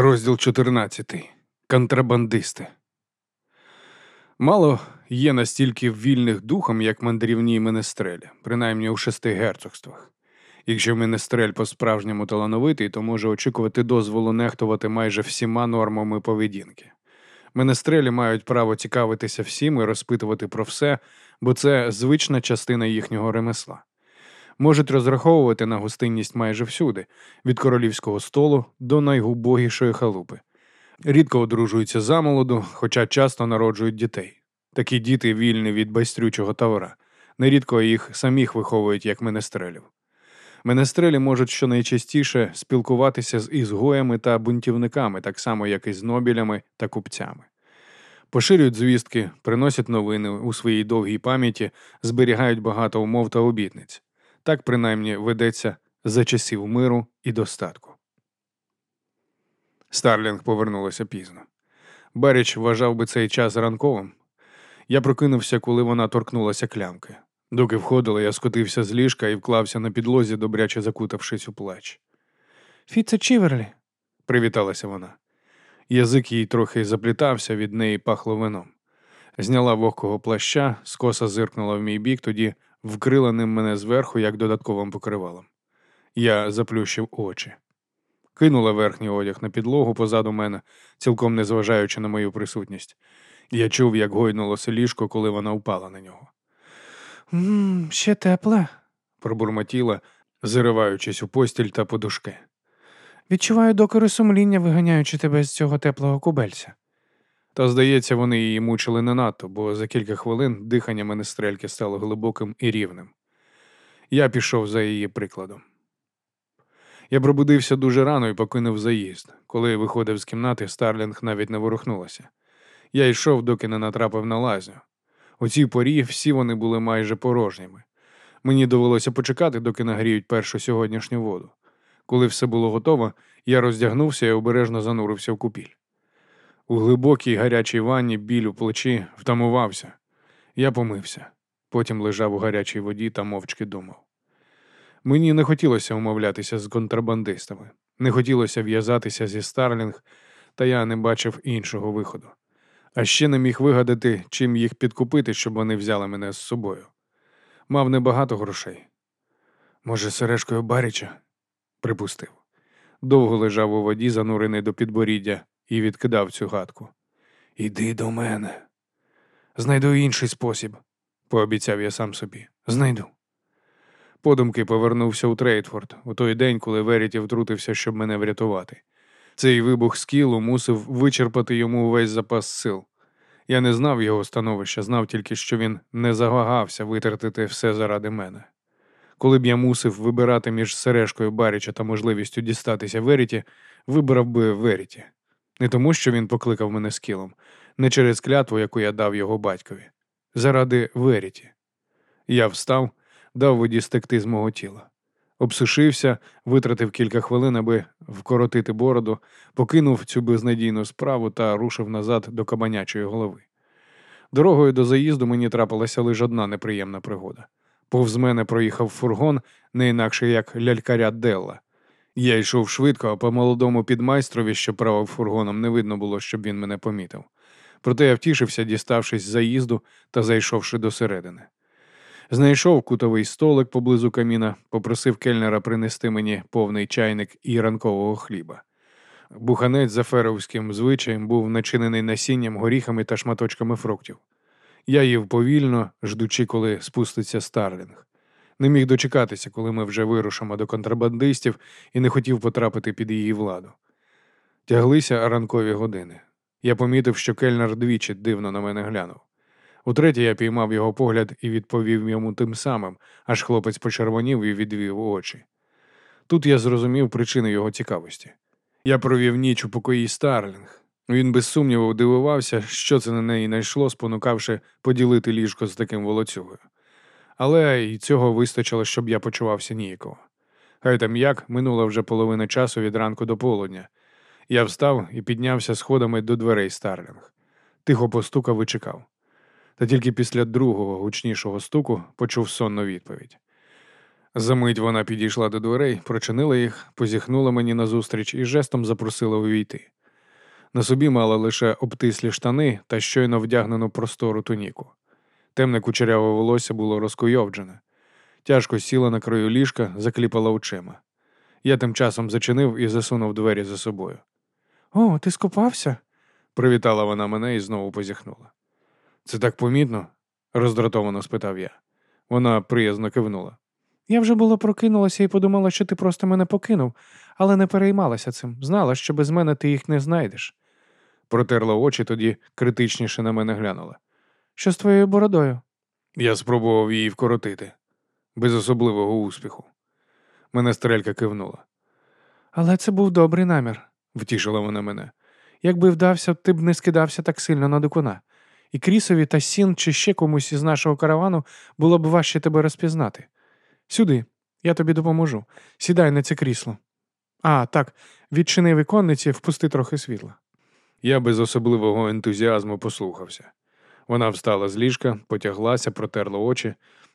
Розділ 14. Контрабандисти. Мало є настільки вільних духом, як мандрівні менестрелі, принаймні у шести герцогствах. Якщо менестрель по-справжньому талановитий, то може очікувати дозволу нехтувати майже всіма нормами поведінки. Менестрелі мають право цікавитися всім і розпитувати про все, бо це звична частина їхнього ремесла. Можуть розраховувати на гостинність майже всюди, від королівського столу до найгубогішої халупи. Рідко одружуються замолоду, хоча часто народжують дітей. Такі діти вільні від байстрючого тавра. Нерідко їх самих виховують як менестрелів. Менестрелі можуть щонайчастіше спілкуватися з ізгоями та бунтівниками, так само, як і з нобілями та купцями. Поширюють звістки, приносять новини у своїй довгій пам'яті, зберігають багато умов та обітниць. Так принаймні ведеться за часів миру і достатку. Старлінг повернулася пізно. Баріч вважав би цей час ранковим. Я прокинувся, коли вона торкнулася клямки. Доки входила, я скотився з ліжка і вклався на підлозі, добряче закутавшись у плащ. Фітце Чівелрі, привіталася вона. Язик їй трохи заплітався, від неї пахло вином. Зняла вогкого плаща, скоса зиркнула в мій бік, тоді вкрила ним мене зверху, як додатковим покривалом. Я заплющив очі. Кинула верхній одяг на підлогу позаду мене, цілком не зважаючи на мою присутність. Я чув, як гойнулося ліжко, коли вона впала на нього. «Ммм, Ще тепле, пробурмотіла, зариваючись у постіль та подушки. Відчуваю докори сумління, виганяючи тебе з цього теплого кубельця. Та, здається, вони її мучили не надто, бо за кілька хвилин дихання менестрельки стало глибоким і рівним. Я пішов за її прикладом. Я пробудився дуже рано і покинув заїзд. Коли виходив з кімнати, Старлінг навіть не ворухнулася. Я йшов, доки не натрапив на лазню. У цій порі всі вони були майже порожніми. Мені довелося почекати, доки нагріють першу сьогоднішню воду. Коли все було готово, я роздягнувся і обережно занурився в купіль. У глибокій гарячій ванні біль у плечі втамувався. Я помився, потім лежав у гарячій воді та мовчки думав. Мені не хотілося умовлятися з контрабандистами, не хотілося в'язатися зі Старлінг, та я не бачив іншого виходу. А ще не міг вигадати, чим їх підкупити, щоб вони взяли мене з собою. Мав небагато грошей. Може, сережкою Баріча? припустив. Довго лежав у воді, занурений до підборіддя, і відкидав цю гадку. Іди до мене. Знайду інший спосіб, пообіцяв я сам собі. Знайду. Подумки повернувся у Трейдфорд у той день, коли Веріті втрутився, щоб мене врятувати. Цей вибух скілу мусив вичерпати йому увесь запас сил. Я не знав його становища, знав тільки, що він не завагався витратити все заради мене. Коли б я мусив вибирати між сережкою Баріча та можливістю дістатися Веріті, вибрав би Веріті. Не тому, що він покликав мене скілом, не через клятву, яку я дав його батькові, заради Веріті. Я встав, дав воді стекти з мого тіла. Обсушився, витратив кілька хвилин, аби вкоротити бороду, покинув цю безнадійну справу та рушив назад до кабанячої голови. Дорогою до заїзду мені трапилася лише одна неприємна пригода. Повз мене проїхав фургон, не інакше як лялькаря Делла. Я йшов швидко, а по молодому підмайстрові, що правив фургоном, не видно було, щоб він мене помітив. Проте я втішився, діставшись з заїзду та зайшовши до середини. Знайшов кутовий столик поблизу каміна, попросив кельнера принести мені повний чайник і ранкового хліба. Буханець за феровським звичаєм був начинений насінням, горіхами та шматочками фруктів. Я їв повільно, ждучи, коли спуститься Старлінг. Не міг дочекатися, коли ми вже вирушимо до контрабандистів, і не хотів потрапити під її владу. Тяглися ранкові години. Я помітив, що кельнер двічі дивно на мене глянув. Утретє я піймав його погляд і відповів йому тим самим, аж хлопець почервонів і відвів очі. Тут я зрозумів причину його цікавості. Я провів ніч у покої Старлінг. Він без сумніву дивувався, що це на неї найшло, спонукавши поділити ліжко з таким волоцюгою. Але й цього вистачило, щоб я почувався ніяково. Хай там як минула вже половина часу від ранку до полудня. Я встав і піднявся сходами до дверей Старлінг. Тихо постукав і чекав та тільки після другого гучнішого стуку почув сонну відповідь. Замить вона підійшла до дверей, прочинила їх, позіхнула мені назустріч і жестом запросила увійти. На собі мала лише обтислі штани та щойно вдягнену простору туніку. Темне кучеряве волосся було розкуйовджене. Тяжко сіла на краю ліжка, закліпала очима. Я тим часом зачинив і засунув двері за собою. О, ти скупався? привітала вона мене і знову позіхнула. Це так помітно? роздратовано спитав я. Вона приязно кивнула. Я вже було прокинулася і подумала, що ти просто мене покинув, але не переймалася цим. Знала, що без мене ти їх не знайдеш. Протерла очі, тоді критичніше на мене глянула. Що з твоєю бородою? Я спробував її вкоротити, без особливого успіху. Мене стрелька кивнула. Але це був добрий намір, втішила вона мене. Якби вдався, ти б не скидався так сильно на дикуна. І Крісові та Сін чи ще комусь із нашого каравану було б важче тебе розпізнати. Сюди, я тобі допоможу. Сідай на це крісло. А, так, відчини віконниці, впусти трохи світла. Я без особливого ентузіазму послухався. Вона встала з ліжка, потяглася, протерла очі.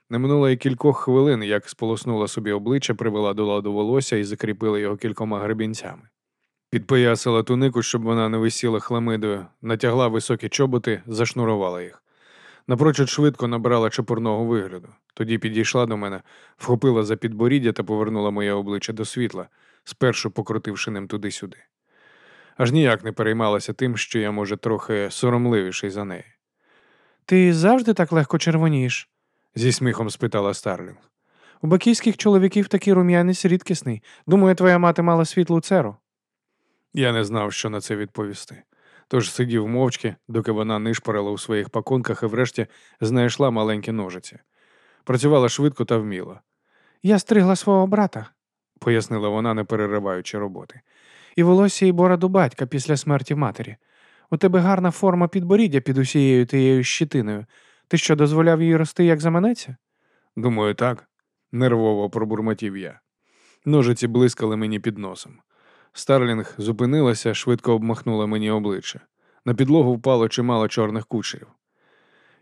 Не минуло й кількох хвилин, як сполоснула собі обличчя, привела до ладу волосся і закріпила його кількома гребінцями. Підпоясила тунику, щоб вона не висіла хламидою, натягла високі чоботи, зашнурувала їх. Напрочуд швидко набрала чепурного вигляду. Тоді підійшла до мене, вхопила за підборіддя та повернула моє обличчя до світла, спершу покрутивши ним туди-сюди. Аж ніяк не переймалася тим, що я, може, трохи соромливіший за неї. Ти завжди так легко червонієш? зі сміхом спитала Старлінг. У бакійських чоловіків такий рум'янець рідкісний. Думаю, твоя мати мала світлу церу. Я не знав, що на це відповісти. Тож сидів мовчки, доки вона нишпорила у своїх пакунках і врешті знайшла маленькі ножиці. Працювала швидко та вміло. Я стригла свого брата, пояснила вона, не перериваючи роботи. І волосся і бороду батька після смерті матері. У тебе гарна форма підборіддя під усією тією щитиною. Ти що, дозволяв їй рости, як заманеться? Думаю, так, нервово пробурмотів я. Ножиці блискали мені під носом. Старлінг зупинилася, швидко обмахнула мені обличчя. На підлогу впало чимало чорних кучерів.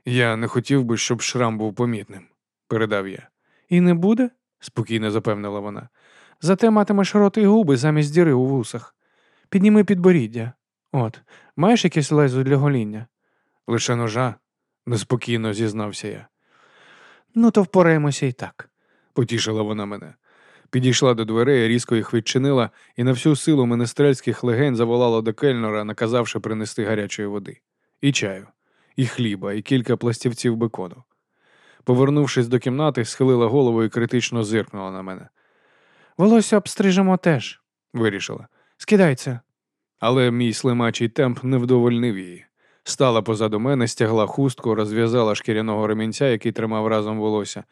Я не хотів би, щоб шрам був помітним, передав я. І не буде? спокійно запевнила вона. Зате матимеш рот і губи замість діри у вусах. Підніми підборіддя. От, маєш якесь лезо для гоління? Лише ножа, неспокійно зізнався я. Ну, то впораємося і так, потішила вона мене. Підійшла до дверей, різко їх відчинила і на всю силу менестрельських легень заволала до кельнора, наказавши принести гарячої води, і чаю, і хліба, і кілька пластівців бекону. Повернувшись до кімнати, схилила голову і критично зиркнула на мене. Волосся обстрижемо теж, вирішила. Скидайся. Але мій слимачий темп не вдовольнив її. Стала позаду мене, стягла хустку, розв'язала шкіряного ремінця, який тримав разом волосся.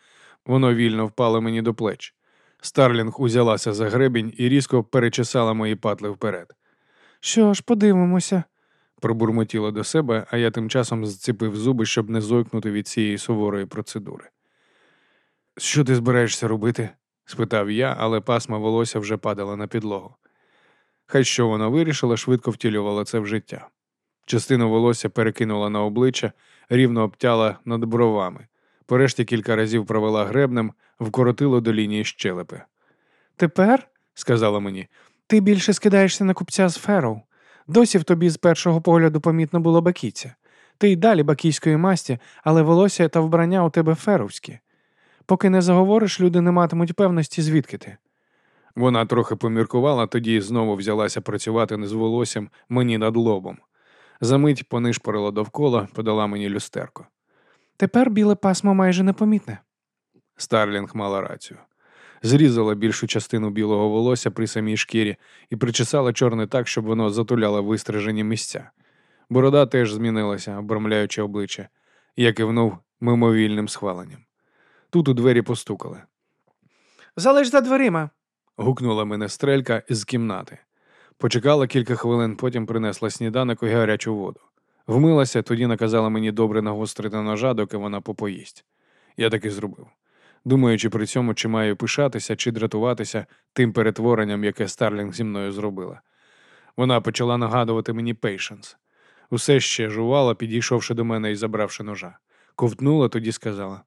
Воно вільно впало мені до плеч. Старлінг узялася за гребінь і різко перечесала мої патли вперед. Що ж, подивимося, пробурмотіла до себе, а я тим часом зціпив зуби, щоб не зойкнути від цієї суворої процедури. Що ти збираєшся робити? спитав я, але пасма волосся вже падала на підлогу. Хай що вона вирішила, швидко втілювала це в життя. Частину волосся перекинула на обличчя, рівно обтяла над бровами. Порешті кілька разів провела гребнем, вкоротило до лінії щелепи. Тепер, сказала мені, ти більше скидаєшся на купця з феров. Досі в тобі з першого погляду помітно було бакійця. Ти й далі бакійської масті, але волосся та вбрання у тебе феровські. Поки не заговориш, люди не матимуть певності, звідки ти. Вона трохи поміркувала, тоді знову взялася працювати не з волоссям мені над лобом. Замить понишпорила довкола, подала мені люстерко. Тепер біле пасмо майже непомітне. Старлінг мала рацію. Зрізала більшу частину білого волосся при самій шкірі і причесала чорне так, щоб воно затуляло вистрижені місця. Борода теж змінилася, обрамляючи обличчя. Я кивнув мимовільним схваленням. Тут у двері постукали. Залиш за дверима. Гукнула мене стрелька з кімнати. Почекала кілька хвилин, потім принесла сніданок і гарячу воду. Вмилася, тоді наказала мені добре нагострити ножа, доки вона попоїсть. Я так і зробив, думаючи при цьому, чи маю пишатися, чи дратуватися тим перетворенням, яке Старлінг зі мною зробила. Вона почала нагадувати мені Пейшенс. Усе ще жувала, підійшовши до мене і забравши ножа. Ковтнула, тоді сказала: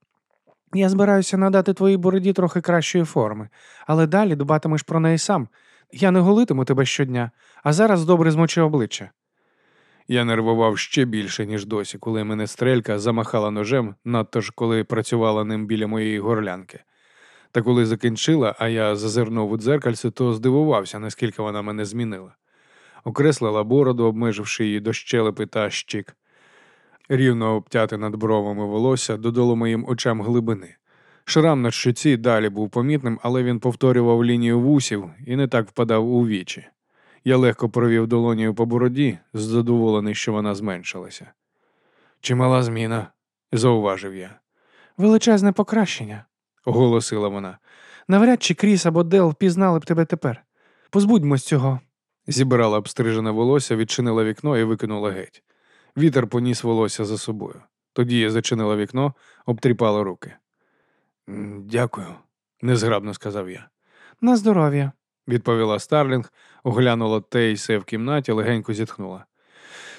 Я збираюся надати твоїй бороді трохи кращої форми, але далі дбатимеш про неї сам. Я не голитиму тебе щодня, а зараз добре змочи обличчя. Я нервував ще більше, ніж досі, коли мене стрелька замахала ножем, надто ж коли працювала ним біля моєї горлянки. Та коли закінчила, а я зазирнув у дзеркальце, то здивувався, наскільки вона мене змінила. Окреслила бороду, обмеживши її до щелепи та щік. Рівно обтяти над бровами волосся додало моїм очам глибини. Шрам на щоці далі був помітним, але він повторював лінію вусів і не так впадав у вічі. Я легко провів долонію по бороді, задоволений, що вона зменшилася. Чимала зміна, зауважив я. Величезне покращення, оголосила вона. Навряд чи Кріс або Дел впізнали б тебе тепер. Позбудьмось цього. Зібрала обстрижене волосся, відчинила вікно і викинула геть. Вітер поніс волосся за собою. Тоді я зачинила вікно, обтріпала руки. Дякую, незграбно сказав я. На здоров'я, відповіла Старлінг, оглянула те й се в кімнаті, легенько зітхнула.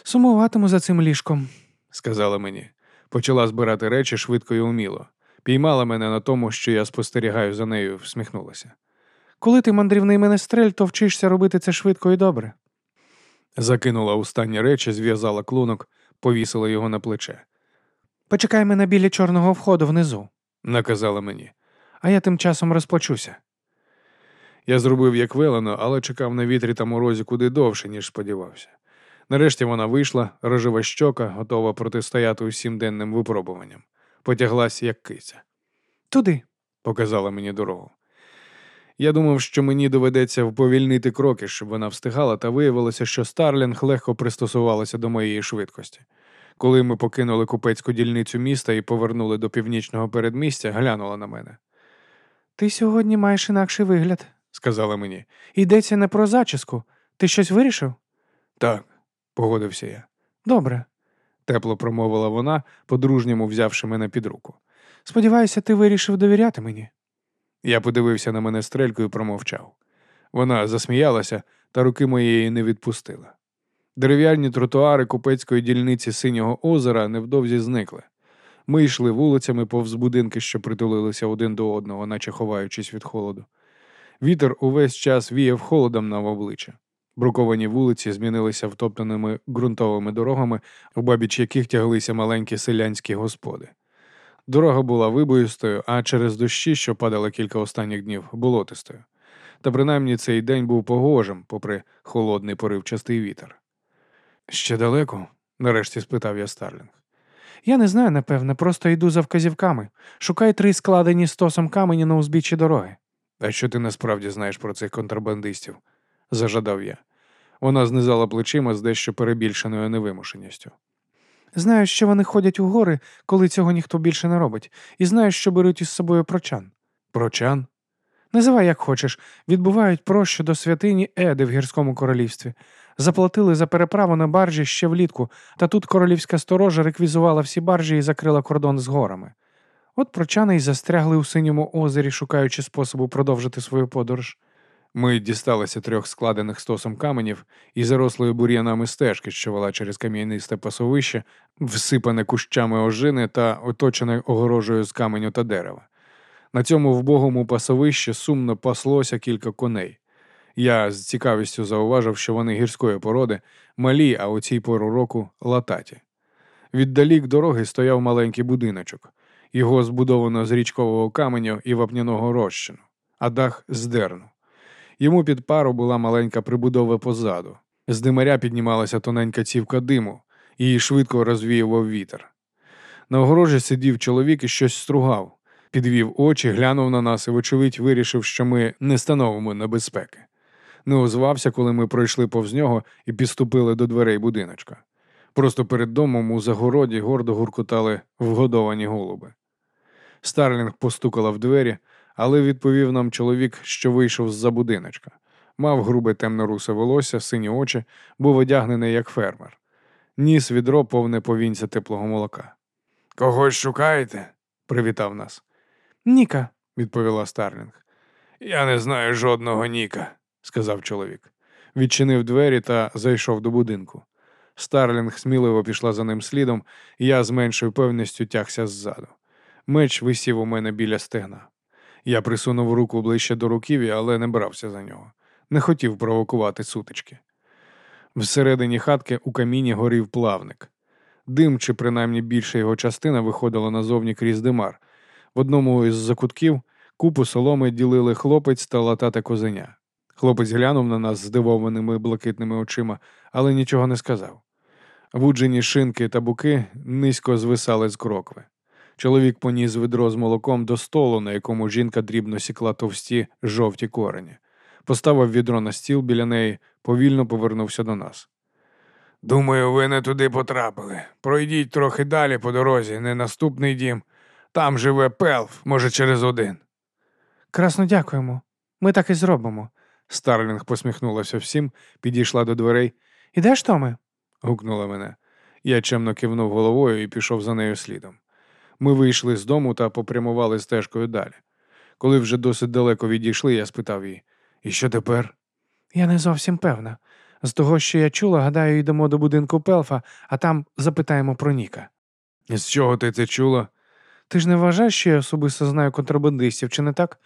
Сумуватиму за цим ліжком, сказала мені. Почала збирати речі швидко і уміло. Піймала мене на тому, що я спостерігаю за нею, всміхнулася. Коли ти мандрівний менестрель, то вчишся робити це швидко і добре. Закинула останні речі, зв'язала клунок, повісила його на плече. Почекай мене біля чорного входу внизу, наказала мені. А я тим часом розплачуся. Я зробив як велено, але чекав на вітрі та морозі куди довше, ніж сподівався. Нарешті вона вийшла, рожева щока, готова протистояти усім денним випробуванням. Потяглася, як киця. Туди, показала мені дорогу. Я думав, що мені доведеться вповільнити кроки, щоб вона встигала, та виявилося, що Старлінг легко пристосувалася до моєї швидкості. Коли ми покинули купецьку дільницю міста і повернули до північного передмістя, глянула на мене. Ти сьогодні маєш інакший вигляд, сказала мені. Йдеться не про зачіску. Ти щось вирішив? Так, погодився я. Добре, тепло промовила вона, по-дружньому взявши мене під руку. Сподіваюся, ти вирішив довіряти мені. Я подивився на мене стрелькою і промовчав. Вона засміялася, та руки моєї не відпустила. Дерев'яні тротуари купецької дільниці синього озера невдовзі зникли. Ми йшли вулицями повз будинки, що притулилися один до одного, наче ховаючись від холоду. Вітер увесь час віяв холодом на обличчя. Бруковані вулиці змінилися втоптаними ґрунтовими дорогами, у бабіч яких тяглися маленькі селянські господи. Дорога була вибоїстою, а через дощі, що падали кілька останніх днів, болотистою. Та принаймні цей день був погожим, попри холодний поривчастий вітер. Ще далеко? нарешті спитав я Старлінг. Я не знаю, напевне, просто йду за вказівками. Шукай три складені стосом камені на узбіччі дороги. А що ти насправді знаєш про цих контрабандистів? зажадав я. Вона знизала плечима з дещо перебільшеною невимушеністю. Знаю, що вони ходять у гори, коли цього ніхто більше не робить, і знаю, що беруть із собою прочан. Прочан? Називай, як хочеш, відбувають прощу до святині Еди в гірському королівстві. Заплатили за переправу на баржі ще влітку, та тут королівська сторожа реквізувала всі баржі і закрила кордон з горами. От прочани й застрягли у синьому озері, шукаючи способу продовжити свою подорож. Ми дісталися трьох складених стосом каменів і зарослої бур'янами стежки, що вела через кам'янисте пасовище, всипане кущами ожини та оточене огорожею з каменю та дерева. На цьому вбогому пасовищі сумно паслося кілька коней. Я з цікавістю зауважив, що вони гірської породи, малі, а у цій пору року лататі. Віддалік дороги стояв маленький будиночок. Його збудовано з річкового каменю і вапняного розчину, а дах з дерну. Йому під пару була маленька прибудова позаду. З димаря піднімалася тоненька цівка диму, її швидко розвіював вітер. На огорожі сидів чоловік і щось стругав, підвів очі, глянув на нас і, вочевидь, вирішив, що ми не становимо небезпеки. Не озвався, коли ми пройшли повз нього і підступили до дверей будиночка. Просто перед домом у загороді гордо гуркотали вгодовані голуби. Старлінг постукала в двері, але відповів нам чоловік, що вийшов з-за будиночка. Мав грубе темно-русе волосся, сині очі, був одягнений як фермер. Ніс відро повне по вінця теплого молока. Когось шукаєте? привітав нас. Ніка, відповіла Старлінг. Я не знаю жодного Ніка, сказав чоловік. Відчинив двері та зайшов до будинку. Старлінг сміливо пішла за ним слідом, і я з меншою певністю тягся ззаду. Меч висів у мене біля стегна. Я присунув руку ближче до руків'я, але не брався за нього. Не хотів провокувати сутички. Всередині хатки у каміні горів плавник. Дим, чи принаймні більша його частина, виходила назовні крізь димар. В одному із закутків купу соломи ділили хлопець та латате козеня. Хлопець глянув на нас здивованими блакитними очима, але нічого не сказав. Вуджені шинки та буки низько звисали з крокви. Чоловік поніс ведро з молоком до столу, на якому жінка дрібно сікла товсті жовті корені. Поставив відро на стіл біля неї, повільно повернувся до нас. Думаю, ви не туди потрапили. Пройдіть трохи далі по дорозі, не наступний дім. Там живе пелф, може, через один. Красно дякуємо. Ми так і зробимо. Старлінг посміхнулася всім, підійшла до дверей. Ідеш, Томе? гукнула мене. Я чемно кивнув головою і пішов за нею слідом. Ми вийшли з дому та попрямували стежкою далі. Коли вже досить далеко відійшли, я спитав її, і що тепер? Я не зовсім певна. З того, що я чула, гадаю, йдемо до будинку Пелфа, а там запитаємо про Ніка. З чого ти це чула? Ти ж не вважаєш, що я особисто знаю контрабандистів, чи не так?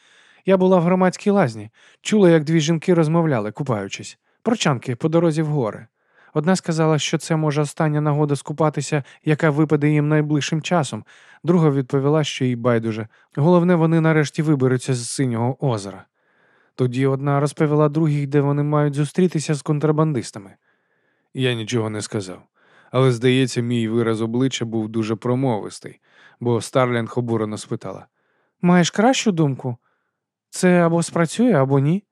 Я була в громадській лазні, чула, як дві жінки розмовляли, купаючись. Прочанки по дорозі в гори. Одна сказала, що це може остання нагода скупатися, яка випаде їм найближчим часом. Друга відповіла, що їй байдуже. Головне, вони нарешті виберуться з синього озера. Тоді одна розповіла другій, де вони мають зустрітися з контрабандистами. Я нічого не сказав, але, здається, мій вираз обличчя був дуже промовистий, бо Старлінг обурено спитала Маєш кращу думку? Це або спрацює, або ні.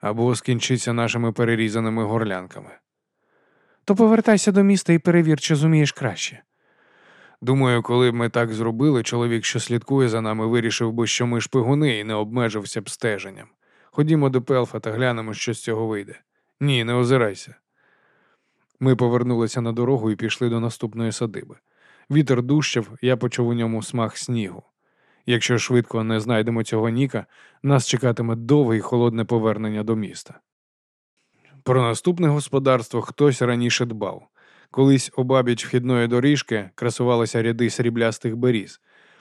або скінчиться нашими перерізаними горлянками. То повертайся до міста і перевір, чи зумієш краще. Думаю, коли б ми так зробили, чоловік, що слідкує за нами, вирішив би, що ми шпигуни і не обмежився б стеженням. Ходімо до Пелфа та глянемо, що з цього вийде. Ні, не озирайся. Ми повернулися на дорогу і пішли до наступної садиби. Вітер дужчав, я почув у ньому смак снігу. Якщо швидко не знайдемо цього Ніка, нас чекатиме довге і холодне повернення до міста. Про наступне господарство хтось раніше дбав. Колись обабіч вхідної доріжки красувалися ряди сріблястих беріз.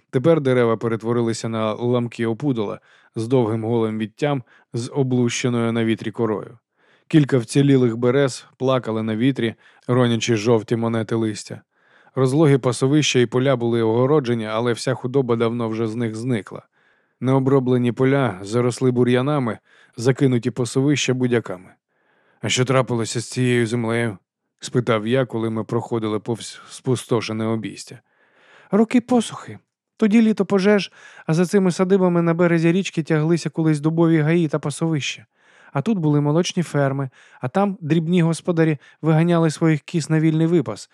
Тепер дерева перетворилися на ламки опудола з довгим голим відтям з облущеною на вітрі корою. Кілька вцілілих берез плакали на вітрі, ронячи жовті монети листя. Розлогі пасовища і поля були огороджені, але вся худоба давно вже з них зникла. Необроблені поля заросли бур'янами, закинуті пасовища будяками. А що трапилося з цією землею? спитав я, коли ми проходили повз спустошене обійстя. Роки посухи. Тоді літо пожеж, а за цими садибами на березі річки тяглися колись дубові гаї та пасовища. А тут були молочні ферми, а там дрібні господарі виганяли своїх кіс на вільний випас.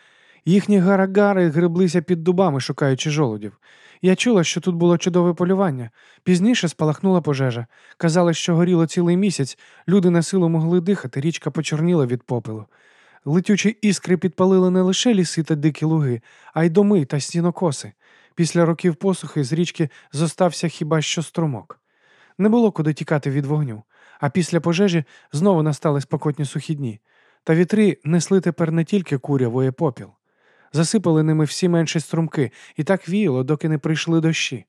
Їхні гарагари греблися під дубами, шукаючи жолудів. Я чула, що тут було чудове полювання. Пізніше спалахнула пожежа. Казали, що горіло цілий місяць, люди на силу могли дихати, річка почорніла від попелу. Летючі іскри підпалили не лише ліси та дикі луги, а й доми та стінокоси. Після років посухи з річки зостався хіба що струмок. Не було куди тікати від вогню, а після пожежі знову настали спокотні сухі дні. Та вітри несли тепер не тільки куряву і попіл. Засипали ними всі менші струмки, і так віяло, доки не прийшли дощі.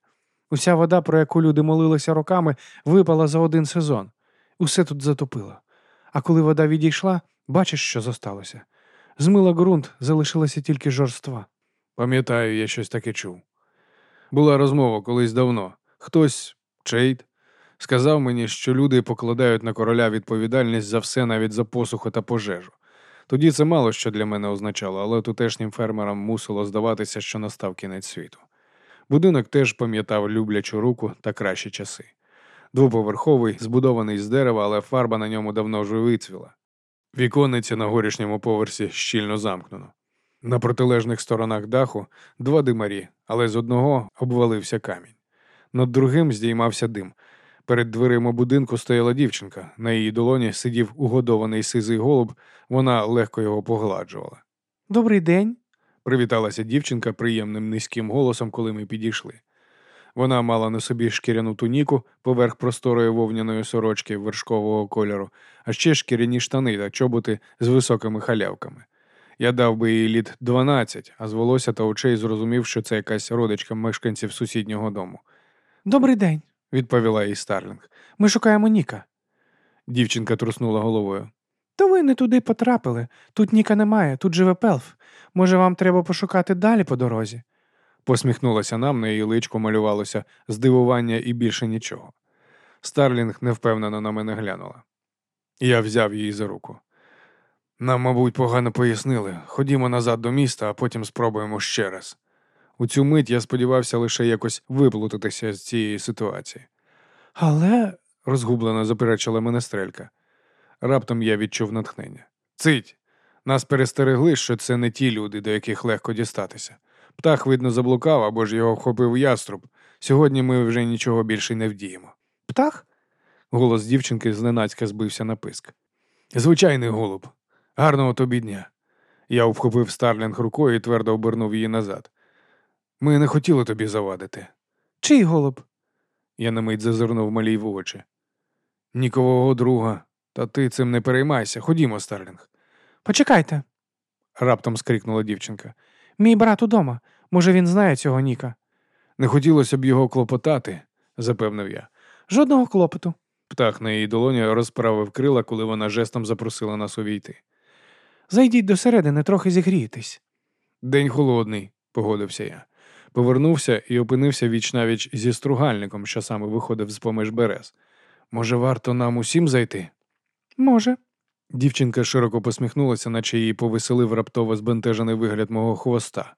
Уся вода, про яку люди молилися роками, випала за один сезон. Усе тут затопило. А коли вода відійшла, бачиш, що зосталося. Змила ґрунт, залишилося тільки жорства. Пам'ятаю, я щось таке чув. Була розмова колись давно. Хтось, Чейд, сказав мені, що люди покладають на короля відповідальність за все, навіть за посуху та пожежу. Тоді це мало що для мене означало, але тутешнім фермерам мусило здаватися, що настав кінець світу. Будинок теж пам'ятав люблячу руку та кращі часи. Двоповерховий, збудований з дерева, але фарба на ньому давно вже вицвіла. Віконниця на горішньому поверсі щільно замкнено. На протилежних сторонах даху два димарі, але з одного обвалився камінь. Над другим здіймався дим. Перед дверима будинку стояла дівчинка. На її долоні сидів угодований сизий голуб, вона легко його погладжувала. Добрий день. Привіталася дівчинка приємним низьким голосом, коли ми підійшли. Вона мала на собі шкіряну туніку поверх просторої вовняної сорочки вершкового кольору, а ще шкіряні штани та чоботи з високими халявками. Я дав би їй літ 12, а з волосся та очей зрозумів, що це якась родичка мешканців сусіднього дому. Добрий день, Відповіла їй Старлінг. ми шукаємо Ніка. Дівчинка труснула головою. То ви не туди потрапили. Тут Ніка немає, тут живе пелф. Може, вам треба пошукати далі по дорозі? Посміхнулася нам, на її личко малювалося здивування і більше нічого. Старлінг невпевнено на мене глянула. Я взяв її за руку. Нам, мабуть, погано пояснили. Ходімо назад до міста, а потім спробуємо ще раз. У цю мить я сподівався лише якось виплутатися з цієї ситуації. Але. розгублено заперечила мене стрелька. Раптом я відчув натхнення. Цить! Нас перестерегли, що це не ті люди, до яких легко дістатися. Птах, видно, заблукав або ж його вхопив яструб. Сьогодні ми вже нічого більше не вдіємо. Птах? Голос дівчинки зненацька збився на писк. Звичайний голуб. Гарного тобі дня. Я обхопив Старлінг рукою і твердо обернув її назад. Ми не хотіли тобі завадити. Чий голуб? Я на мить зазирнув малій в очі. Нікового друга, та ти цим не переймайся. Ходімо, Старлінг. Почекайте. раптом скрикнула дівчинка. Мій брат удома. Може, він знає цього Ніка. Не хотілося б його клопотати, запевнив я. Жодного клопоту. Птах на її долоні розправив крила, коли вона жестом запросила нас увійти. Зайдіть до середини, трохи зігрієтесь. День холодний, погодився я. Повернувся і опинився віч-навіч зі стругальником, що саме виходив з поміж берез. Може, варто нам усім зайти? Може. Дівчинка широко посміхнулася, наче її повеселив раптово збентежений вигляд мого хвоста.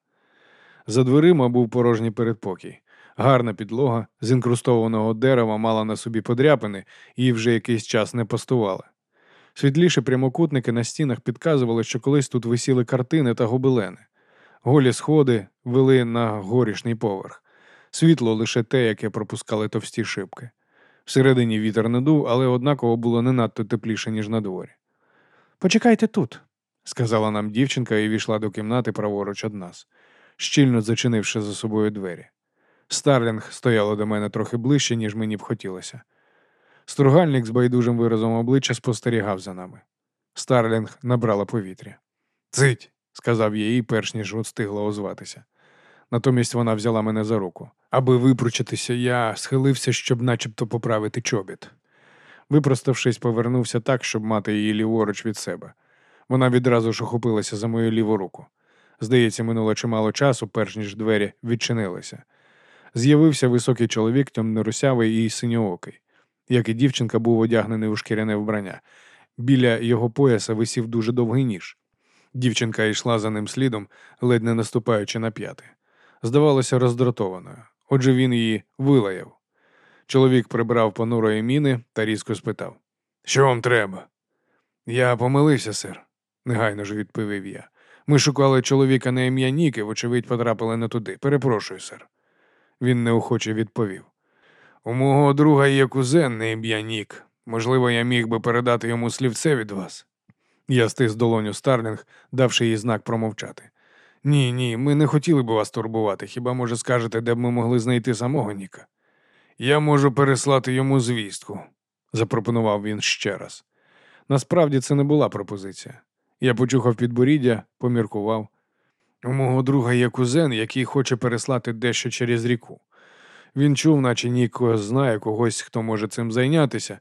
За дверима був порожній передпокій. Гарна підлога з інкрустованого дерева мала на собі подряпини і вже якийсь час не пастували. Світліші прямокутники на стінах підказували, що колись тут висіли картини та гобелени. Голі сходи вели на горішній поверх. Світло лише те, яке пропускали товсті шибки. Всередині вітер не дув, але однаково було не надто тепліше, ніж на дворі. Почекайте тут. сказала нам дівчинка і війшла до кімнати праворуч від нас, щільно зачинивши за собою двері. Старлінг стояла до мене трохи ближче, ніж мені б хотілося. Стругальник з байдужим виразом обличчя спостерігав за нами. Старлінг набрала повітря. Цить, сказав я їй, перш ніж встигла озватися. Натомість вона взяла мене за руку. Аби випручитися, я схилився, щоб начебто поправити чобіт. Випроставшись, повернувся так, щоб мати її ліворуч від себе. Вона відразу ж охопилася за мою ліву руку. Здається, минуло чимало часу, перш ніж двері відчинилися. З'явився високий чоловік, темнорусявий і синьоокий. Як і дівчинка, був одягнений у шкіряне вбрання. Біля його пояса висів дуже довгий ніж. Дівчинка йшла за ним слідом, ледь не наступаючи на п'яти. Здавалося, роздратованою. Отже, він її вилаяв. Чоловік прибрав понурої міни та різко спитав: Що вам треба? Я помилився, сир, негайно ж відповів я. Ми шукали чоловіка на ім'я Ніки, вочевидь, потрапили не туди. Перепрошую, сир. Він неохоче відповів. У мого друга є кузен на ім'я Нік. Можливо, я міг би передати йому слівце від вас. Я стис долоню Старлінг, давши їй знак промовчати. Ні, ні, ми не хотіли б вас турбувати. Хіба, може, скажете, де б ми могли знайти самого Ніка? Я можу переслати йому звістку, запропонував він ще раз. Насправді це не була пропозиція. Я почухав підборіддя, поміркував. У мого друга є кузен, який хоче переслати дещо через ріку. Він чув, наче Ніко знає когось, хто може цим зайнятися.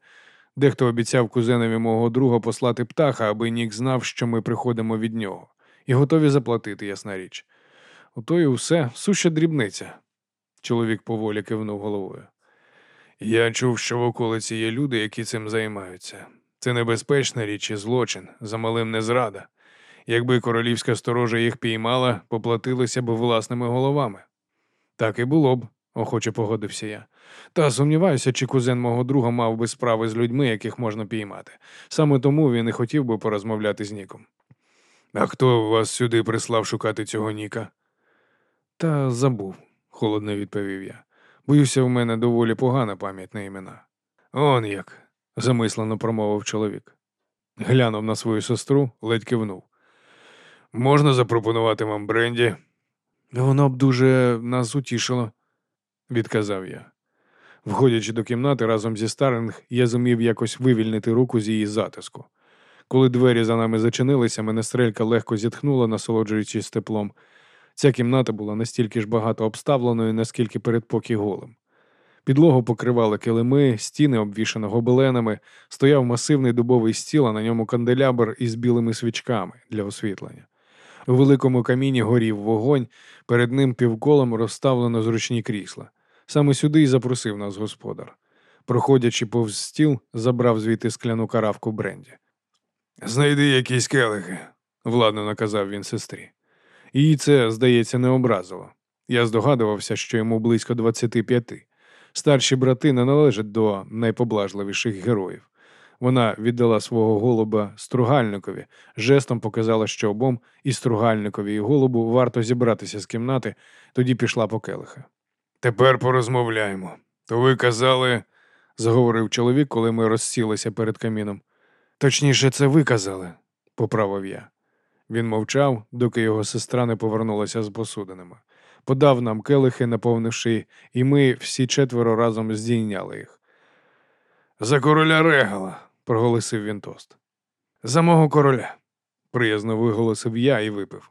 Дехто обіцяв кузенові мого друга послати птаха, аби Нік знав, що ми приходимо від нього, і готові заплатити, ясна річ. Ото і все, суща дрібниця. Чоловік поволі кивнув головою. Я чув, що в околиці є люди, які цим займаються. Це небезпечна річ і злочин, замалим не зрада. Якби королівська сторожа їх піймала, поплатилися б власними головами. Так і було б, охоче погодився я. Та сумніваюся, чи кузен мого друга мав би справи з людьми, яких можна піймати. Саме тому він і хотів би порозмовляти з Ніком. А хто вас сюди прислав шукати цього Ніка? Та забув, холодно відповів я. Боюся, в мене доволі погана пам'ять на імена. Он як, замислено промовив чоловік. Глянув на свою сестру, ледь кивнув. Можна запропонувати вам бренді? Воно б дуже нас утішило, відказав я. Входячи до кімнати разом зі Старлінг, я зумів якось вивільнити руку з її затиску. Коли двері за нами зачинилися, менестрелька легко зітхнула, насолоджуючись теплом. Ця кімната була настільки ж багато обставленою, наскільки передпокій голим. Підлогу покривали килими, стіни обвішано гобеленами, стояв масивний дубовий стіл, а на ньому канделябр із білими свічками для освітлення. У великому каміні горів вогонь, перед ним півколом розставлено зручні крісла. Саме сюди й запросив нас господар. Проходячи повз стіл, забрав звідти скляну каравку бренді. Знайди якісь келихи, владно наказав він сестрі. Її це, здається, не образило. Я здогадувався, що йому близько 25. Старші брати не належать до найпоблажливіших героїв. Вона віддала свого голуба стругальникові, жестом показала, що обом і стругальникові, і голубу варто зібратися з кімнати, тоді пішла по келиха. Тепер порозмовляємо. То ви казали, заговорив чоловік, коли ми розсілися перед каміном. Точніше, це ви казали, поправив я. Він мовчав, доки його сестра не повернулася з посудинами. Подав нам келихи, наповнивши, і ми всі четверо разом здійняли їх. За короля Регала, проголосив він тост. За мого короля, приязно виголосив я і випив.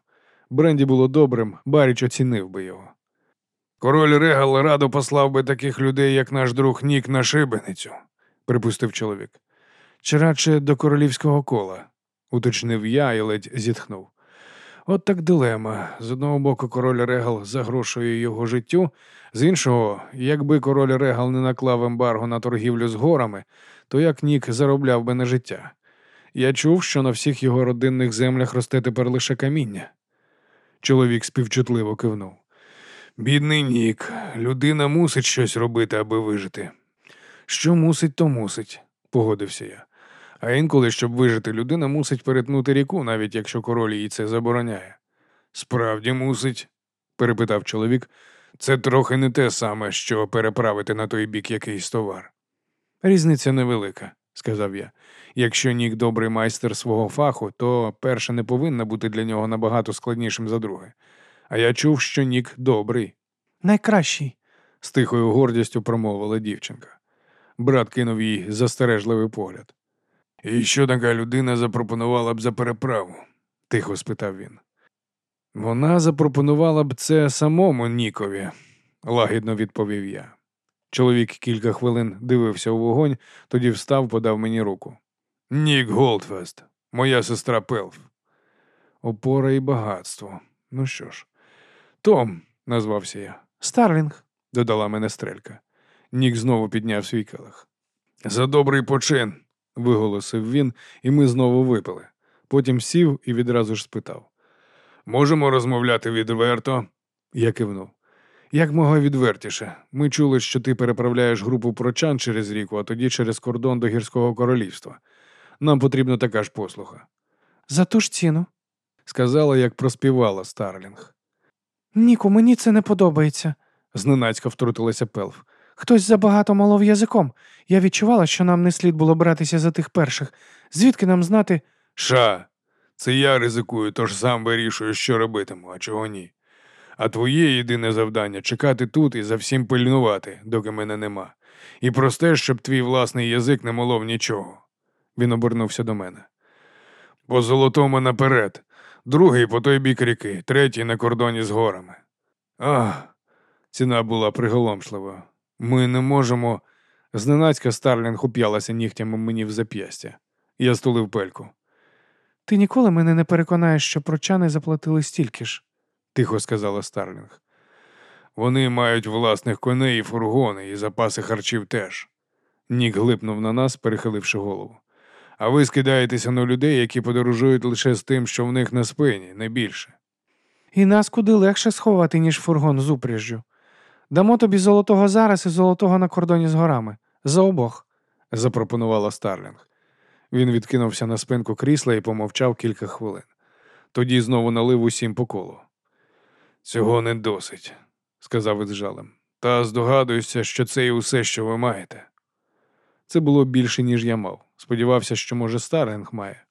Бренді було добрим, Баріч оцінив би його. Король Регал радо послав би таких людей, як наш друг Нік, на шибеницю, припустив чоловік. Чи радше до королівського кола, уточнив я і ледь зітхнув. От так дилема. З одного боку, король Регал загрошує його життю, з іншого, якби король Регал не наклав ембарго на торгівлю з горами, то як Нік заробляв би на життя. Я чув, що на всіх його родинних землях росте тепер лише каміння. Чоловік співчутливо кивнув. Бідний Нік, людина мусить щось робити, аби вижити. Що мусить, то мусить, погодився я. А інколи, щоб вижити, людина мусить перетнути ріку, навіть якщо король їй це забороняє. Справді мусить, перепитав чоловік. Це трохи не те саме, що переправити на той бік якийсь товар. Різниця невелика, сказав я. Якщо Нік добрий майстер свого фаху, то перше не повинна бути для нього набагато складнішим за друге. А я чув, що Нік добрий, Найкращий. з тихою гордістю промовила дівчинка. Брат кинув їй застережливий погляд. І що така людина запропонувала б за переправу? тихо спитав він. Вона запропонувала б це самому Нікові, лагідно відповів я. Чоловік кілька хвилин дивився у вогонь, тоді встав, подав мені руку. Нік Голдфест, моя сестра Пелф. Опора і багатство. Ну що ж, Том, назвався я, Старлінг. додала мене стрелька. Нік знову підняв свій келих. За добрий почин, виголосив він, і ми знову випили. Потім сів і відразу ж спитав. Можемо розмовляти відверто? Я кивнув. Як мого відвертіше. Ми чули, що ти переправляєш групу прочан через ріку, а тоді через кордон до гірського королівства. Нам потрібна така ж послуга. За ту ж ціну. Сказала, як проспівала Старлінг. Ніку, мені це не подобається. Зненацька втрутилася Пелф. Хтось забагато молов язиком. Я відчувала, що нам не слід було братися за тих перших. Звідки нам знати? Ша, це я ризикую, тож сам вирішую, що робитиму, а чого ні. А твоє єдине завдання чекати тут і за всім пильнувати, доки мене нема. І простеж, щоб твій власний язик не молов нічого. Він обернувся до мене. По золотому наперед, другий по той бік ріки, третій на кордоні з горами. Ах, ціна була приголомшливою. Ми не можемо. Зненацька Старлінг уп'ялася нігтями мені в зап'ястя. Я стулив пельку. Ти ніколи мене не переконаєш, що прочани заплатили стільки ж. тихо сказала Старлінг. Вони мають власних коней і фургони, і запаси харчів теж. Нік глипнув на нас, перехиливши голову. А ви скидаєтеся на людей, які подорожують лише з тим, що в них на спині, не більше. І нас куди легше сховати, ніж фургон з упряжжю. Дамо тобі золотого зараз і золотого на кордоні з горами. За обох. запропонувала Старлінг. Він відкинувся на спинку крісла і помовчав кілька хвилин. Тоді знову налив усім по колу. Цього не досить, сказав із жалем. Та здогадуюся, що це і усе, що ви маєте. Це було більше, ніж я мав. Сподівався, що, може, Старлінг має.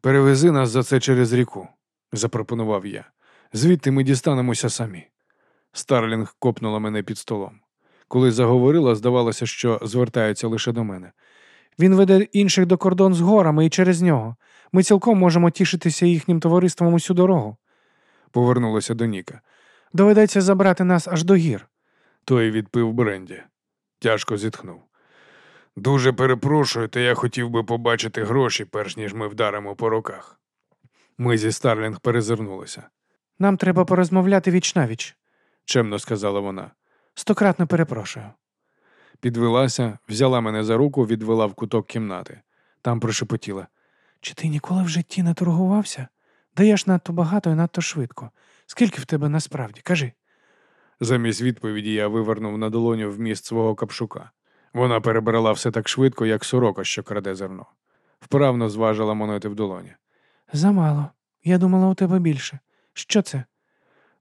Перевези нас за це через ріку, запропонував я. Звідти ми дістанемося самі. Старлінг копнула мене під столом. Коли заговорила, здавалося, що звертається лише до мене. Він веде інших до кордону з горами і через нього. Ми цілком можемо тішитися їхнім товариством усю дорогу. Повернулася до Ніка. Доведеться забрати нас аж до гір. Той відпив бренді. Тяжко зітхнув. Дуже перепрошую, та я хотів би побачити гроші, перш ніж ми вдаримо по руках. Ми зі Старлінг перезирнулися, Нам треба порозмовляти віч навіч. чемно сказала вона. Стократно перепрошую. Підвелася, взяла мене за руку, відвела в куток кімнати. Там прошепотіла. Чи ти ніколи в житті не торгувався? Даєш надто багато і надто швидко. Скільки в тебе насправді? Кажи. Замість відповіді я вивернув на долоню вміст свого капшука. Вона перебирала все так швидко, як сорока, що краде зерно. Вправно зважила монети в долоні. Замало. Я думала, у тебе більше. Що це?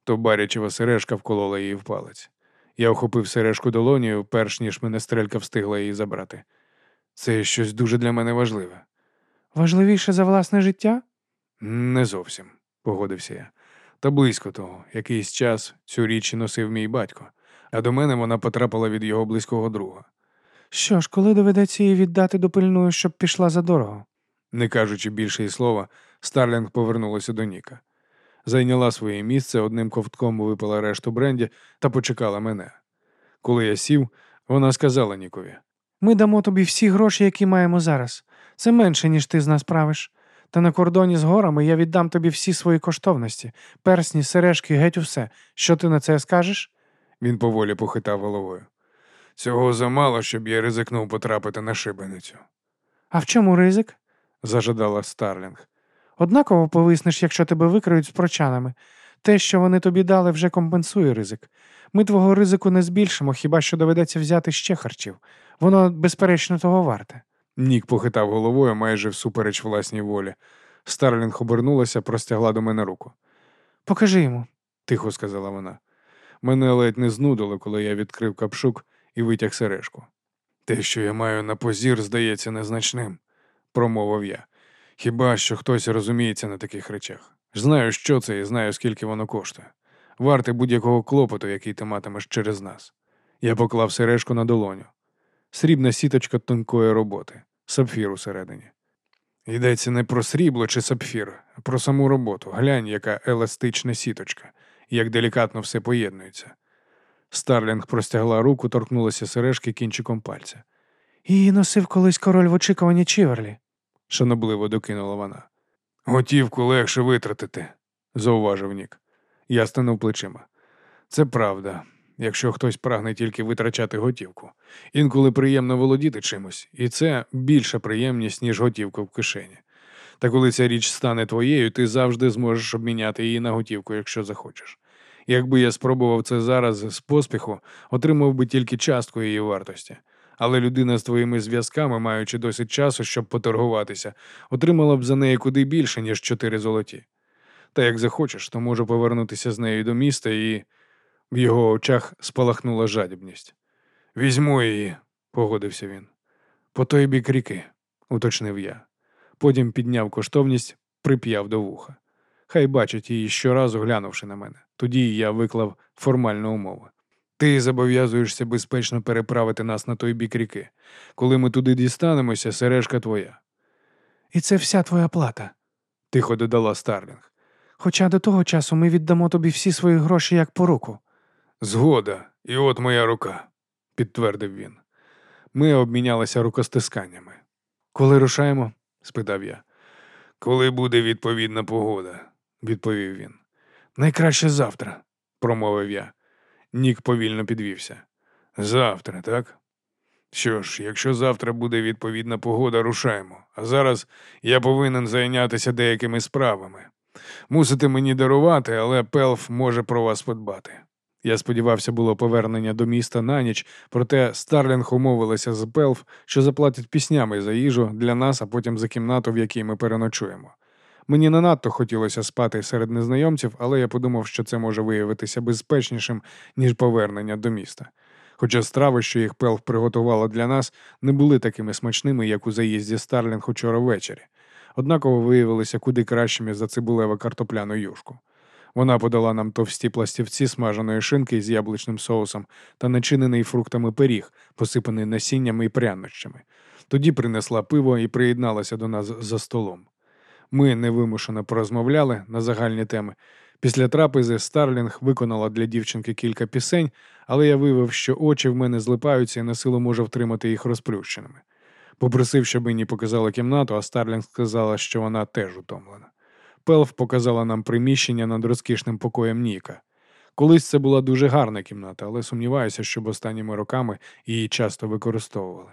То барячева сережка вколола її в палець. Я охопив сережку долонію, перш ніж мене стрелька встигла її забрати. Це щось дуже для мене важливе. Важливіше за власне життя? Не зовсім, погодився я. Та близько того, якийсь час цю річ носив мій батько, а до мене вона потрапила від його близького друга. Що ж, коли доведеться її віддати, допильную, щоб пішла за дорого? Не кажучи більше й слова, Старлінг повернулася до Ніка. Зайняла своє місце, одним ковтком випила решту бренді та почекала мене. Коли я сів, вона сказала Нікові. Ми дамо тобі всі гроші, які маємо зараз. Це менше, ніж ти з нас правиш. Та на кордоні з горами я віддам тобі всі свої коштовності, персні, сережки, геть усе. Що ти на це скажеш? Він поволі похитав головою. Цього замало, щоб я ризикнув потрапити на шибеницю, А в чому ризик? зажадала Старлінг. Однаково повиснеш, якщо тебе викриють з прочанами. Те, що вони тобі дали, вже компенсує ризик. Ми твого ризику не збільшимо, хіба що доведеться взяти ще харчів. Воно, безперечно, того варте. Нік похитав головою майже всупереч власній волі. Старлінг обернулася, простягла до мене руку. Покажи йому. Тихо сказала вона. Мене ледь не знудило, коли я відкрив капшук і витяг сережку. Те, що я маю на позір, здається незначним, промовив я. Хіба що хтось розуміється на таких речах. Знаю, що це, і знаю, скільки воно коштує. Варте будь-якого клопоту, який ти матимеш через нас. Я поклав сережку на долоню. Срібна сіточка тонкої роботи, сапфір усередині. Йдеться не про срібло чи сапфір, а про саму роботу. Глянь, яка еластична сіточка, як делікатно все поєднується. Старлінг простягла руку, торкнулася сережки кінчиком пальця. Її носив колись король в очікуванні Чіверлі. Шанобливо докинула вона. Готівку легше витратити, зауважив Нік. Я стинув плечима. Це правда, якщо хтось прагне тільки витрачати готівку. Інколи приємно володіти чимось, і це більша приємність, ніж готівка в кишені. Та коли ця річ стане твоєю, ти завжди зможеш обміняти її на готівку, якщо захочеш. Якби я спробував це зараз з поспіху, отримав би тільки частку її вартості. Але людина з твоїми зв'язками, маючи досить часу, щоб поторгуватися, отримала б за неї куди більше, ніж чотири золоті. Та як захочеш, то можу повернутися з нею до міста, і в його очах спалахнула жадібність. Візьму її, погодився він. По той бік ріки, уточнив я. Потім підняв коштовність, прип'яв до вуха. Хай бачить її щоразу, глянувши на мене. Тоді я виклав формальну умову. Ти зобов'язуєшся безпечно переправити нас на той бік ріки. Коли ми туди дістанемося, сережка твоя, І це вся твоя плата. тихо додала Старлінг. Хоча до того часу ми віддамо тобі всі свої гроші як по руку. Згода, і от моя рука, підтвердив він. Ми обмінялися рукостисканнями. Коли рушаємо? спитав я. Коли буде відповідна погода, відповів він. Найкраще завтра, промовив я. Нік повільно підвівся. Завтра, так? Що ж, якщо завтра буде відповідна погода, рушаємо. А зараз я повинен зайнятися деякими справами. Мусите мені дарувати, але Пелф може про вас подбати. Я сподівався, було повернення до міста на ніч, проте Старлінг умовилася з Пелф, що заплатить піснями за їжу для нас, а потім за кімнату, в якій ми переночуємо. Мені не надто хотілося спати серед незнайомців, але я подумав, що це може виявитися безпечнішим, ніж повернення до міста. Хоча страви, що їх Пелф приготувала для нас, не були такими смачними, як у заїзді Старлінг учора ввечері. Однаково виявилися куди кращими за цибулеве картопляну юшку. Вона подала нам товсті пластівці смаженої шинки з яблучним соусом та начинений фруктами пиріг, посипаний насіннями і прянощами. Тоді принесла пиво і приєдналася до нас за столом. Ми невимушено порозмовляли на загальні теми. Після трапези Старлінг виконала для дівчинки кілька пісень, але я виявив, що очі в мене злипаються і насилу можу втримати їх розплющеними. Попросив, щоб мені показали кімнату, а Старлінг сказала, що вона теж утомлена. Пелф показала нам приміщення над розкішним покоєм Ніка. Колись це була дуже гарна кімната, але сумніваюся, щоб останніми роками її часто використовували.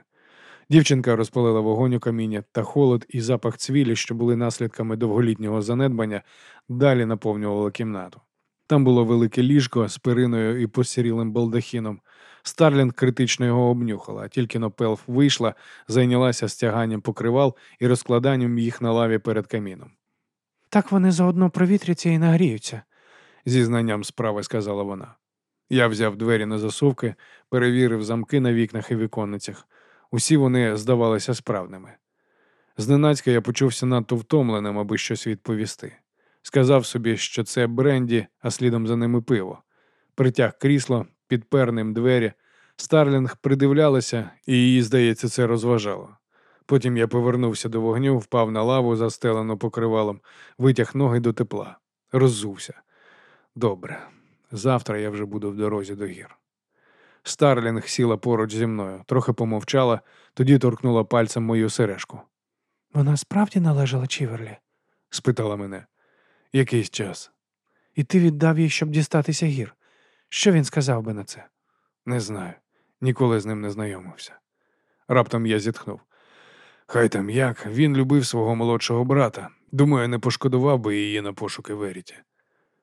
Дівчинка розпалила вогонь у каміння, та холод і запах цвілі, що були наслідками довголітнього занедбання, далі наповнювали кімнату. Там було велике ліжко з периною і посірілим балдахіном. Старлінг критично його обнюхала, а тільки но Пелф вийшла, зайнялася стяганням покривал і розкладанням їх на лаві перед каміном. Так вони заодно провітряться і нагріються. Зі знанням справи сказала вона. Я взяв двері на засувки, перевірив замки на вікнах і віконницях. Усі вони здавалися справними. Зненацька я почувся надто втомленим, аби щось відповісти. Сказав собі, що це бренді, а слідом за ними пиво. Притяг крісло, підпер ним двері. Старлінг придивлялася, і її, здається, це розважало. Потім я повернувся до вогню, впав на лаву, застелену покривалом, витяг ноги до тепла, роззувся. Добре, завтра я вже буду в дорозі до гір. Старлінг сіла поруч зі мною, трохи помовчала, тоді торкнула пальцем мою сережку. Вона справді належала Чівелрі? Спитала мене. Якийсь час. І ти віддав їй, щоб дістатися гір. Що він сказав би на це? Не знаю. Ніколи з ним не знайомився. Раптом я зітхнув. Хай там як, він любив свого молодшого брата. Думаю, не пошкодував би її на пошуки Веріті.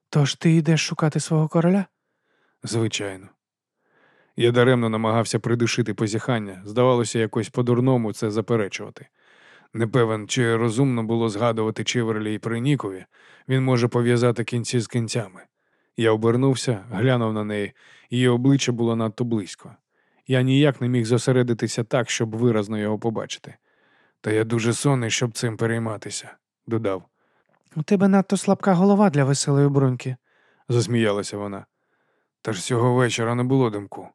Тож ти йдеш шукати свого короля? Звичайно. Я даремно намагався придушити позіхання. Здавалося, якось по-дурному це заперечувати. Не певен, чи розумно було згадувати Чиверлі і при Нікові. Він може пов'язати кінці з кінцями. Я обернувся, глянув на неї, її обличчя було надто близько. Я ніяк не міг зосередитися так, щоб виразно його побачити. Та я дуже сонний, щоб цим перейматися, додав, У тебе надто слабка голова для веселої бруньки. засміялася вона. Та ж цього вечора не було димку.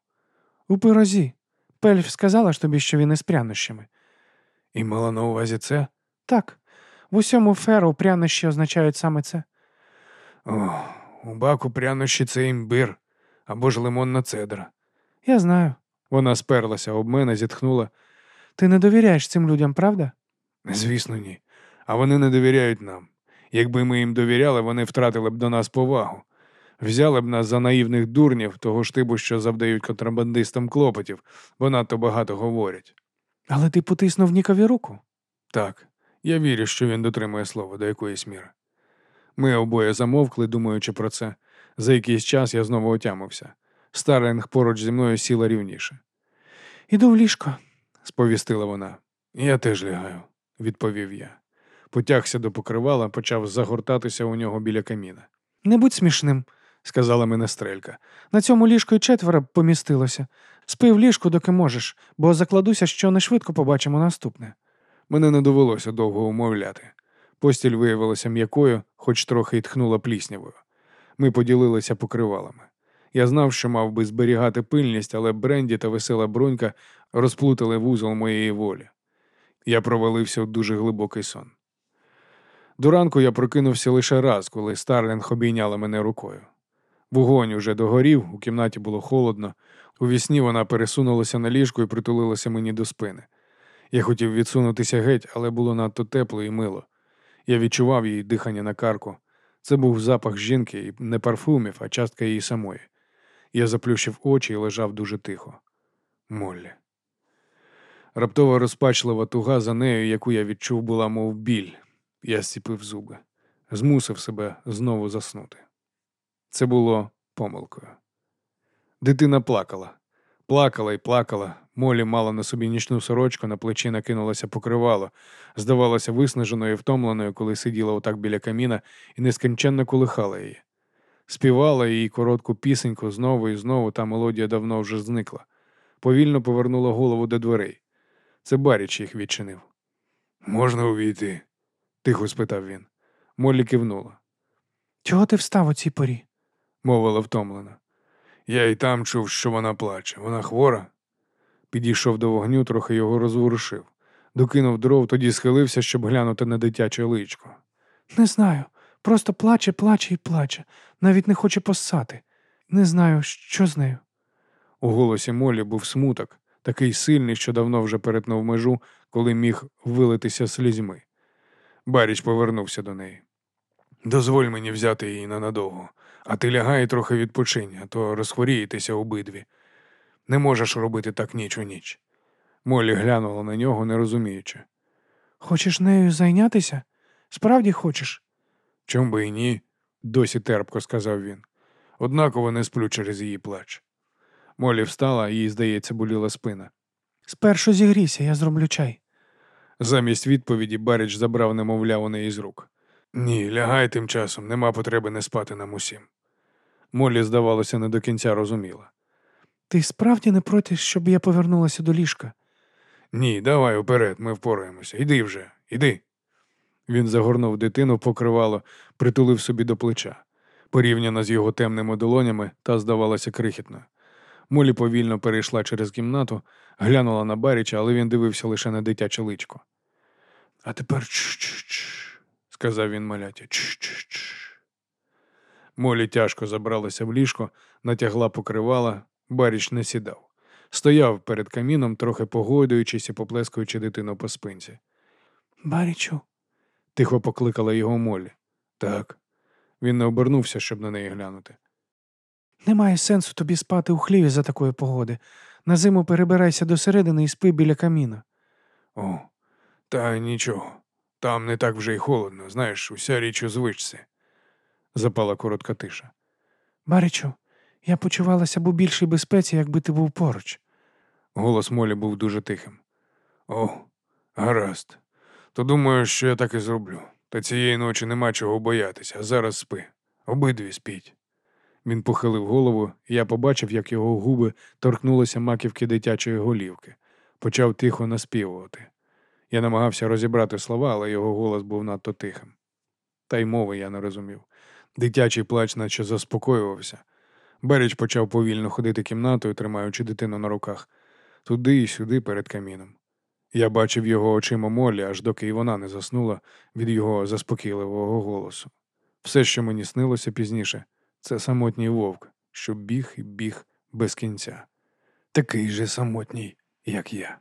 У пирозі. Пельф сказала ж тобі, що він із прянощами. І мала на увазі це? Так, в усьому феру прянощі означають саме це. О, у баку прянощі це імбир або ж лимонна цедра. Я знаю. Вона сперлася об мене, зітхнула. Ти не довіряєш цим людям, правда? Звісно, ні. А вони не довіряють нам. Якби ми їм довіряли, вони втратили б до нас повагу. Взяли б нас за наївних дурнів, того ж типу, що завдають контрабандистам клопотів, бо надто багато говорять. Але ти потиснув Нікові руку. Так, я вірю, що він дотримує слова до якоїсь міри. Ми обоє замовкли, думаючи про це. За якийсь час я знову отямився. Старлінг поруч зі мною сіла рівніше. Іду в ліжко. сповістила вона. Я теж лягаю, відповів я. Потягся до покривала, почав загортатися у нього біля каміна. Не будь смішним, Сказала мене стрелька. На цьому ліжку й четверо помістилося. Спи в ліжку, доки можеш, бо закладуся, що не швидко побачимо наступне. Мене не довелося довго умовляти. Постіль виявилася м'якою, хоч трохи й тхнула пліснявою. Ми поділилися покривалами. Я знав, що мав би зберігати пильність, але Бренді та весела бронька розплутали вузол моєї волі. Я провалився в дуже глибокий сон. До ранку я прокинувся лише раз, коли Старлінг обійняла мене рукою. Вогонь уже догорів, у кімнаті було холодно. У вісні вона пересунулася на ліжку і притулилася мені до спини. Я хотів відсунутися геть, але було надто тепло і мило. Я відчував її дихання на карку. Це був запах жінки і не парфумів, а частка її самої. Я заплющив очі і лежав дуже тихо. Моллі. Раптова розпачлива туга за нею, яку я відчув, була мов біль. Я зціпив зуби, змусив себе знову заснути. Це було помилкою. Дитина плакала, плакала і плакала. Молі мала на собі нічну сорочку, на плечі накинулося покривало, здавалося виснаженою і втомленою, коли сиділа отак біля каміна і нескінченно колихала її. Співала її коротку пісеньку знову і знову, та мелодія давно вже зникла. Повільно повернула голову до дверей. Це Баріч їх відчинив. Можна увійти? тихо спитав він. Моллі кивнула, Чого ти встав у цій порі? Мовила втомлено. Я й там чув, що вона плаче. Вона хвора. Підійшов до вогню, трохи його розворушив. Докинув дров, тоді схилився, щоб глянути на дитяче личко. Не знаю. Просто плаче, плаче і плаче. Навіть не хоче поссати. Не знаю, що з нею. У голосі Молі був смуток, такий сильний, що давно вже перетнув межу, коли міг вилитися слізьми. Баріч повернувся до неї. Дозволь мені взяти її ненадовго, а ти лягай і трохи відпочинь, а то розхворієтеся обидві. Не можеш робити так ніч у ніч. Молі глянула на нього, не розуміючи. Хочеш нею зайнятися? Справді хочеш? Чом би і ні, досі терпко сказав він. Однаково не сплю через її плач. Молі встала, їй, здається, боліла спина. Спершу зігрійся, я зроблю чай. Замість відповіді Баріч забрав немовля у неї з рук. Ні, лягай тим часом, нема потреби не спати нам усім. Молі, здавалося, не до кінця розуміла. Ти справді не проти, щоб я повернулася до ліжка? Ні, давай уперед, ми впораємося. Іди вже, іди. Він загорнув дитину, покривало, притулив собі до плеча. Порівняно з його темними долонями, та здавалася крихітною. Молі повільно перейшла через кімнату, глянула на Баріча, але він дивився лише на дитяче личко. А тепер чш-чш-чш, сказав він маляті. Молі тяжко забралася в ліжко, натягла покривала, Баріч не сідав. Стояв перед каміном, трохи погойдуючись і поплескуючи дитину по спинці. Барічу, Тихо покликала його Молі. Так. Він не обернувся, щоб на неї глянути. немає сенсу тобі спати у хліві за такої погоди. На зиму перебирайся до середини і спи біля каміна. О, та нічого. Там не так вже й холодно, знаєш, уся річ у звичці. Запала коротка тиша. Барічу, я почувалася б у більшій безпеці, якби ти був поруч. Голос Молі був дуже тихим. О, гаразд. То думаю, що я так і зроблю. Та цієї ночі нема чого боятися, зараз спи. Обидві спіть. Він похилив голову, і я побачив, як його губи торкнулися маківки дитячої голівки. Почав тихо наспівувати. Я намагався розібрати слова, але його голос був надто тихим. Та й мови я не розумів. Дитячий плач наче заспокоювався. Беріч почав повільно ходити кімнатою, тримаючи дитину на руках, туди і сюди перед каміном. Я бачив його очима молі, аж доки і вона не заснула від його заспокійливого голосу. Все, що мені снилося пізніше, це самотній вовк, що біг і біг без кінця. Такий же самотній, як я.